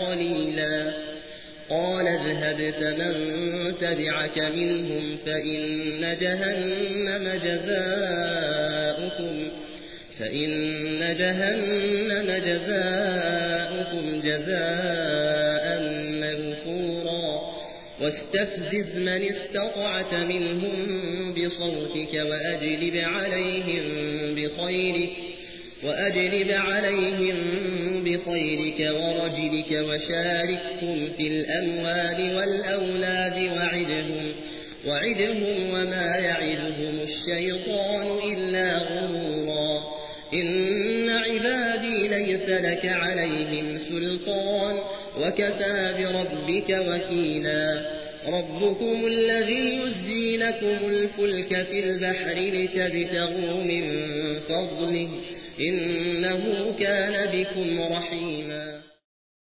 قليلا. قال اذهب فمن تبعك منهم فإن جهنم جزاؤكم فإن جهنم جزاؤكم جزاء موفورا. واستفزز من استطعت منهم بصوتك وأجلب عليهم بخيرك. وأجلب عليهم بخيرك ورجلك وشاركهم في الأموال والأولاد وعدهم وعدهم وما يعدهم الشيطان إلا غرورا. إن عبادي ليس لك عليهم سلطان وكفى بربك وكيلا. ربكم الذي يزدي لكم الفلك في البحر لتبتغوا من فضله إنه كان بكم رحيما